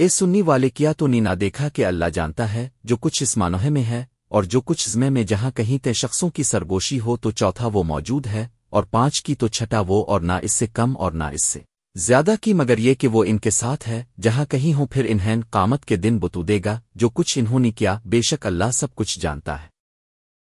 اے سننی والے، کیا تو نی نہ دیکھا کہ اللہ جانتا ہے جو کچھ اس مانوہے میں ہے اور جو کچھ زمے میں جہاں کہیں تے شخصوں کی سرگوشی ہو تو چوتھا وہ موجود ہے اور پانچ کی تو چھٹا وہ اور نہ اس سے کم اور نہ اس سے زیادہ کی، مگر یہ کہ وہ ان کے ساتھ ہے، جہاں کہیں ہوں پھر انہیں قامت کے دن بتو دے گا جو کچھ انہوں نے کیا، بے شک اللہ سب کچھ جانتا ہے۔